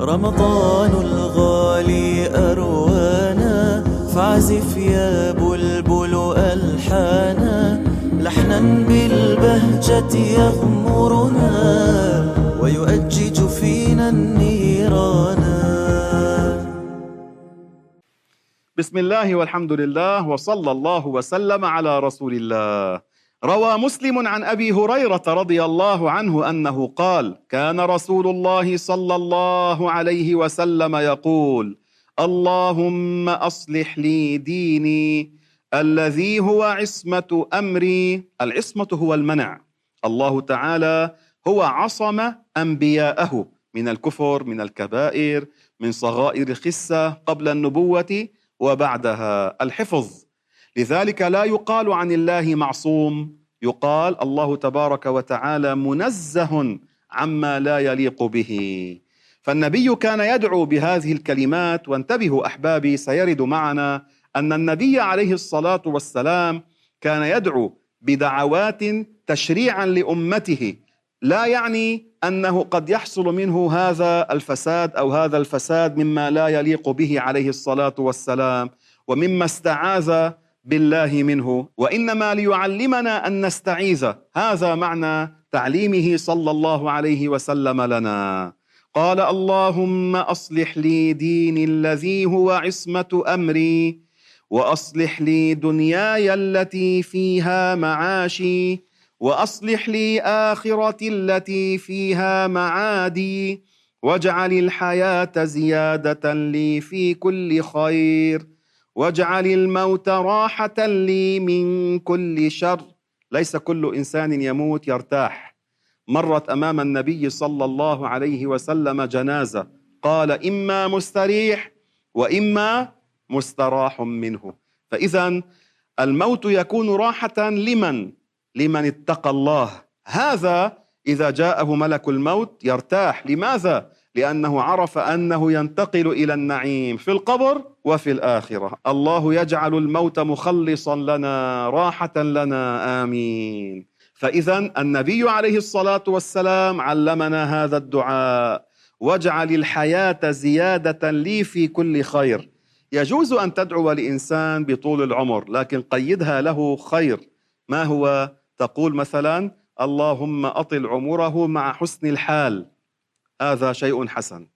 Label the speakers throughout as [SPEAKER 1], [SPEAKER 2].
[SPEAKER 1] رمضان الغالي أروانا فعزف يا بلبل ألحانا لحنا بالبهجة يغمرنا ويؤجج فينا النيران.
[SPEAKER 2] بسم الله والحمد لله وصلى الله وسلم على رسول الله. روى مسلم عن أبي هريرة رضي الله عنه أنه قال كان رسول الله صلى الله عليه وسلم يقول اللهم أصلح لي ديني الذي هو عصمة أمري. العصمة هو المنع. الله تعالى هو عصم أنبياءه من الكفر من الكبائر من صغائر الخسه قبل النبوة وبعدها الحفظ. لذلك لا يقال عن الله معصوم. يقال الله تبارك وتعالى منزه عما لا يليق به. فالنبي كان يدعو بهذه الكلمات وانتبهوا أحبابي سيرد معنا أن النبي عليه الصلاة والسلام كان يدعو بدعوات تشريعا لأمته. لا يعني أنه قد يحصل منه هذا الفساد أو هذا الفساد مما لا يليق به عليه الصلاة والسلام ومما استعاذ بالله منه وإنما ليعلمنا أن نستعيذ. هذا معنى تعليمه صلى الله عليه وسلم لنا. قال اللهم أصلح لي ديني الذي هو عصمة أمري وأصلح لي دنياي التي فيها معاشي وأصلح لي آخرتي التي فيها معادي واجعل الحياة زيادة لي في كل خير. واجعل الموت راحة لي من كل شر. ليس كل إنسان يموت يرتاح. مرت أمام النبي صلى الله عليه وسلم جنازة. قال إما مستريح وإما مستراح منه. فإذا الموت يكون راحة لمن؟ لمن اتقى الله. هذا إذا جاءه ملك الموت يرتاح. لماذا؟ لأنه عرف أنه ينتقل إلى النعيم في القبر وفي الآخرة. الله يجعل الموت مخلصا لنا راحة لنا. آمين. فإذا النبي عليه الصلاة والسلام علمنا هذا الدعاء. واجعل الحياة زيادة لي في كل خير. يجوز أن تدعو لإنسان بطول العمر لكن قيدها له خير. ما هو؟ تقول مثلا اللهم أطل عمره مع حسن الحال. هذا شيء حسن.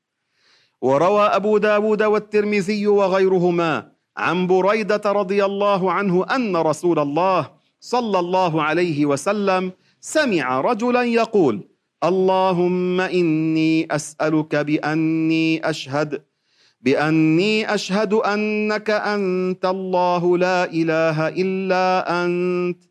[SPEAKER 2] وروى أبو داود والترمذي وغيرهما عن بريدة رضي الله عنه أن رسول الله صلى الله عليه وسلم سمع رجلا يقول اللهم إني أسألك بأني أشهد بأني أشهد أنك أنت الله لا إله إلا أنت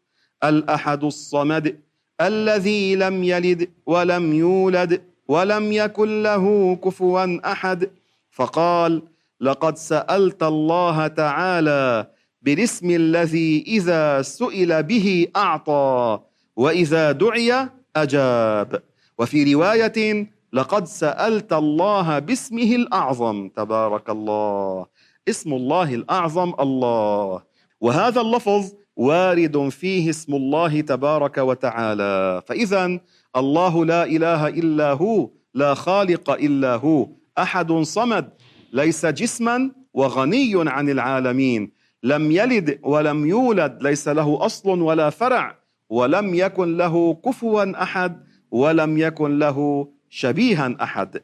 [SPEAKER 2] الأحد الصمد الذي لم يلد ولم يولد ولم يكن له كفوا أحد. فقال لقد سألت الله تعالى بالاسم الذي إذا سئل به أعطى وإذا دعي أجاب. وفي رواية لقد سألت الله باسمه الأعظم. تبارك الله. اسم الله الأعظم الله. وهذا اللفظ وارد فيه اسم الله تبارك وتعالى. فإذا اللہ لا الہ الا ہو لا خالق الا ہو احد صمد ليس جسما وغنی عن العالمین لم يلد ولم يولد ليس له اصل ولا فرع ولم يكن له كفوا احد ولم يكن له شبيها احد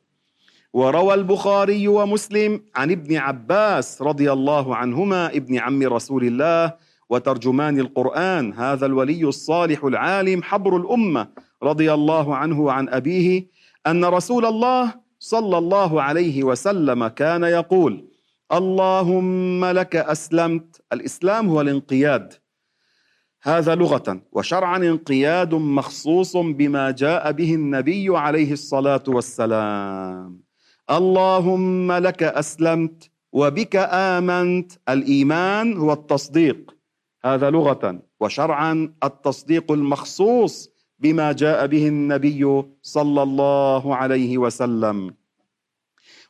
[SPEAKER 2] وروى البخاري ومسلم عن ابن عباس رضي الله عنهما ابن عم رسول الله وترجمان القران هذا الولي الصالح العالم حبر الامه رضي الله عنه وعن أبيه أن رسول الله صلى الله عليه وسلم كان يقول اللهم لك أسلمت. الإسلام هو الانقياد هذا لغة وشرعا انقياد مخصوص بما جاء به النبي عليه الصلاة والسلام. اللهم لك أسلمت وبك آمنت. الإيمان هو التصديق هذا لغة وشرعا التصديق المخصوص بما جاء به النبي صلى الله عليه وسلم.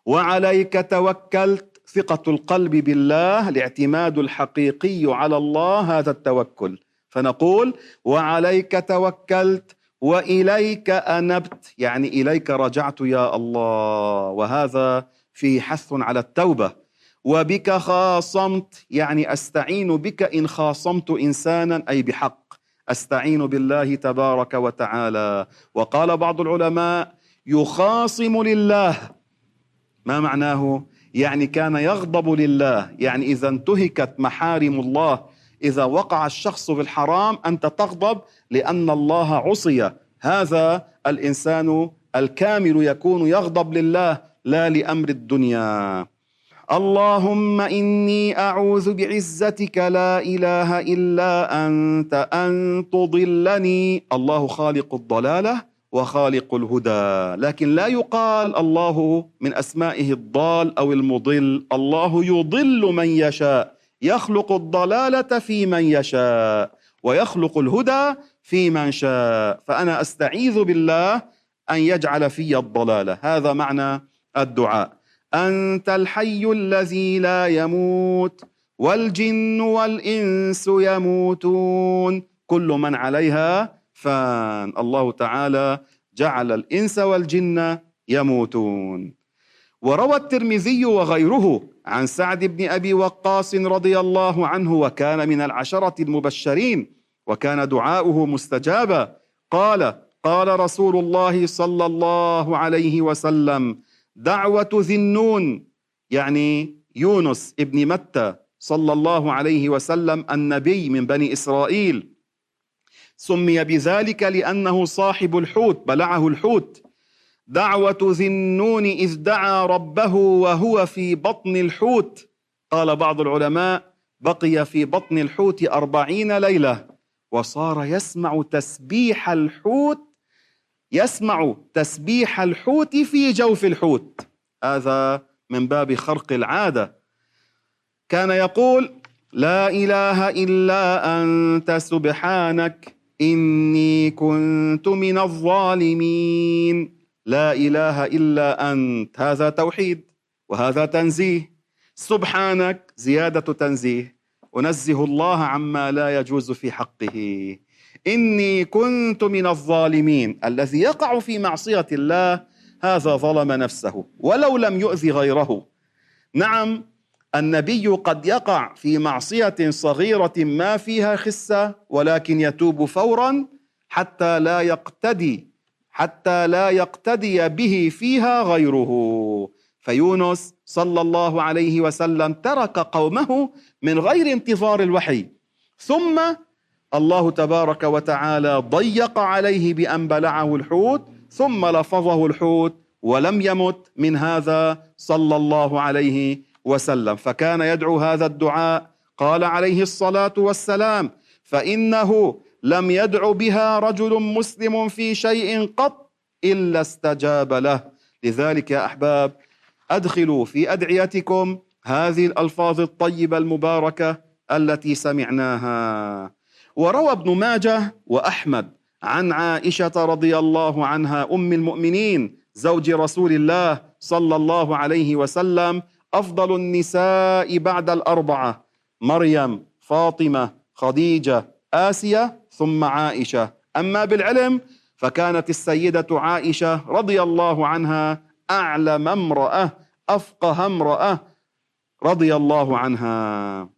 [SPEAKER 2] وعليك توكلت ثقة القلب بالله الاعتماد الحقيقي على الله هذا التوكل. فنقول وعليك توكلت وإليك أنبت يعني إليك رجعت يا الله. وهذا فيه حث على التوبة. وبك خاصمت يعني أستعين بك إن خاصمت إنسانا أي بحق. أستعين بالله تبارك وتعالى. وقال بعض العلماء يخاصم لله. ما معناه؟ يعني كان يغضب لله. يعني إذا انتهكت محارم الله إذا وقع الشخص في الحرام أنت تغضب لأن الله عصي. هذا الإنسان الكامل يكون يغضب لله لا لأمر الدنيا. اللهم إني أعوذ بعزتك لا إله إلا أنت أن تضلني الله خالق الضلالة وخالق الهدى لكن لا يقال الله من أسمائه الضال أو المضل الله يضل من يشاء يخلق الضلالة في من يشاء ويخلق الهدى في من شاء فأنا أستعيذ بالله أن يجعل في الضلالة هذا معنى الدعاء أنت الحي الذي لا يموت والجن والإنس يموتون. كل من عليها فان. الله تعالى جعل الإنس والجن يموتون. وروى الترمذي وغيره عن سعد بن أبي وقاص رضي الله عنه وكان من العشرة المبشرين وكان دعاؤه مستجابا. قال قال رسول الله صلى الله عليه وسلم دعوة ذي النون يعني يونس ابن متى صلى الله عليه وسلم النبي من بني إسرائيل. سمي بذلك لأنه صاحب الحوت بلعه الحوت. دعوة ذي النون إذ دعا ربه وهو في بطن الحوت. قال بعض العلماء بقي في بطن الحوت أربعين ليلة وصار يسمع تسبيح الحوت يسمع تسبيح الحوت في جوف الحوت. هذا من باب خرق العادة. كان يقول لا إله إلا أنت سبحانك إني كنت من الظالمين. لا إله إلا أنت. هذا توحيد وهذا تنزيه. سبحانك زيادة تنزيه. أنزه الله عما لا يجوز في حقه. إني كنت من الظالمين الذي يقع في معصية الله هذا ظلم نفسه ولو لم يؤذي غيره. نعم النبي قد يقع في معصية صغيرة ما فيها خسة ولكن يتوب فورا حتى لا يقتدي حتى لا يقتدي به فيها غيره. فيونس صلى الله عليه وسلم ترك قومه من غير انتظار الوحي. ثم الله تبارك وتعالى ضيق عليه بأن بلعه الحوت ثم لفظه الحوت ولم يمت من هذا صلى الله عليه وسلم. فكان يدعو هذا الدعاء قال عليه الصلاة والسلام فإنه لم يدع بها رجل مسلم في شيء قط إلا استجاب له. لذلك يا أحباب أدخلوا في أدعيتكم هذه الألفاظ الطيبة المباركة التي سمعناها. وروى ابن ماجه وأحمد عن عائشة رضي الله عنها أم المؤمنين زوج رسول الله صلى الله عليه وسلم أفضل النساء بعد الأربعة مريم فاطمة خديجة آسية ثم عائشة. أما بالعلم فكانت السيدة عائشة رضي الله عنها أعلم امرأة أفقه امرأة رضي الله عنها.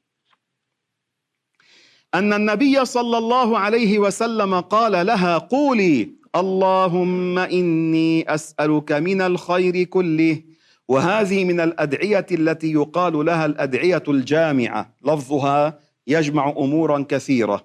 [SPEAKER 2] أن النبي صلى الله عليه وسلم قال لها قولي اللهم إني أسألك من الخير كله وهذه من الأدعية التي يقال لها الأدعية الجامعة. لفظها يجمع أمورا كثيرة.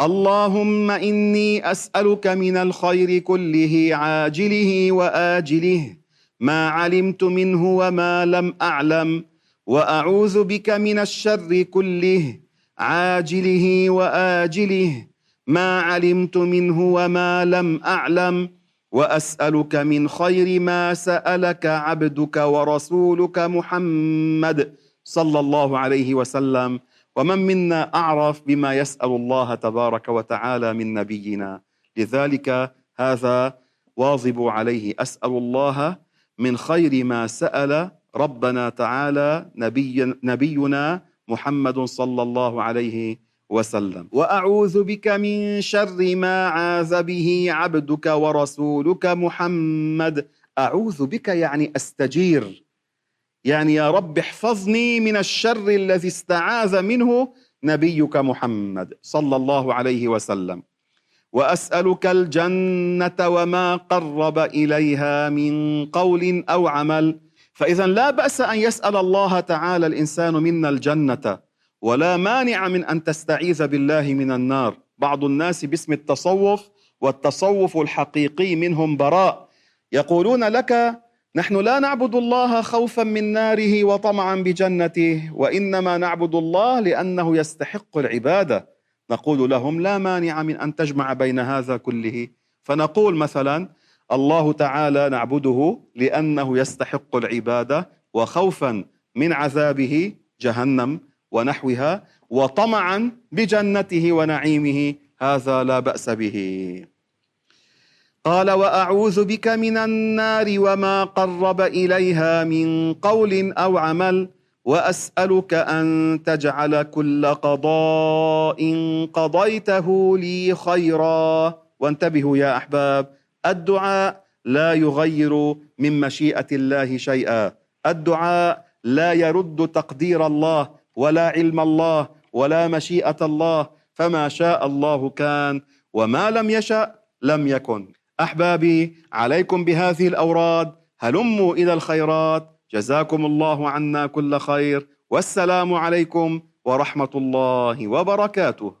[SPEAKER 2] اللهم إني أسألك من الخير كله عاجله وآجله ما علمت منه وما لم أعلم وأعوذ بك من الشر كله. عاجله وآجله ما علمت منه وما لم أعلم وأسألك من خير ما سألك عبدك ورسولك محمد صلى الله عليه وسلم ومن منا أعرف بما يسأل الله تبارك وتعالى من نبينا لذلك هذا واظب عليه أسأل الله من خير ما سأل ربنا تعالى نبي نبينا محمد صلى الله عليه وسلم. وأعوذ بك من شر ما عاذ به عبدك ورسولك محمد. أعوذ بك يعني أستجير. يعني يا رب احفظني من الشر الذي استعاذ منه نبيك محمد صلى الله عليه وسلم. وأسألك الجنة وما قرب إليها من قول أو عمل. فإذا لا بأس أن يسأل الله تعالى الإنسان منا الجنة ولا مانع من أن تستعيذ بالله من النار. بعض الناس باسم التصوف والتصوف الحقيقي منهم براء. يقولون لك نحن لا نعبد الله خوفا من ناره وطمعا بجنته وإنما نعبد الله لأنه يستحق العبادة. نقول لهم لا مانع من أن تجمع بين هذا كله. فنقول مثلا الله تعالى نعبده لأنه يستحق العبادة وخوفا من عذابه جهنم ونحوها وطمعا بجنته ونعيمه هذا لا بأس به قال وأعوذ بك من النار وما قرب إليها من قول أو عمل وأسألك أن تجعل كل قضاء قضيته لي خيرا وانتبهوا يا أحباب الدعاء لا يغير من مشيئة الله شيئا. الدعاء لا يرد تقدير الله ولا علم الله ولا مشيئة الله فما شاء الله كان وما لم يشأ لم يكن. أحبابي عليكم بهذه الأوراد هلموا إلى الخيرات. جزاكم الله عنا كل خير. والسلام عليكم ورحمة الله وبركاته.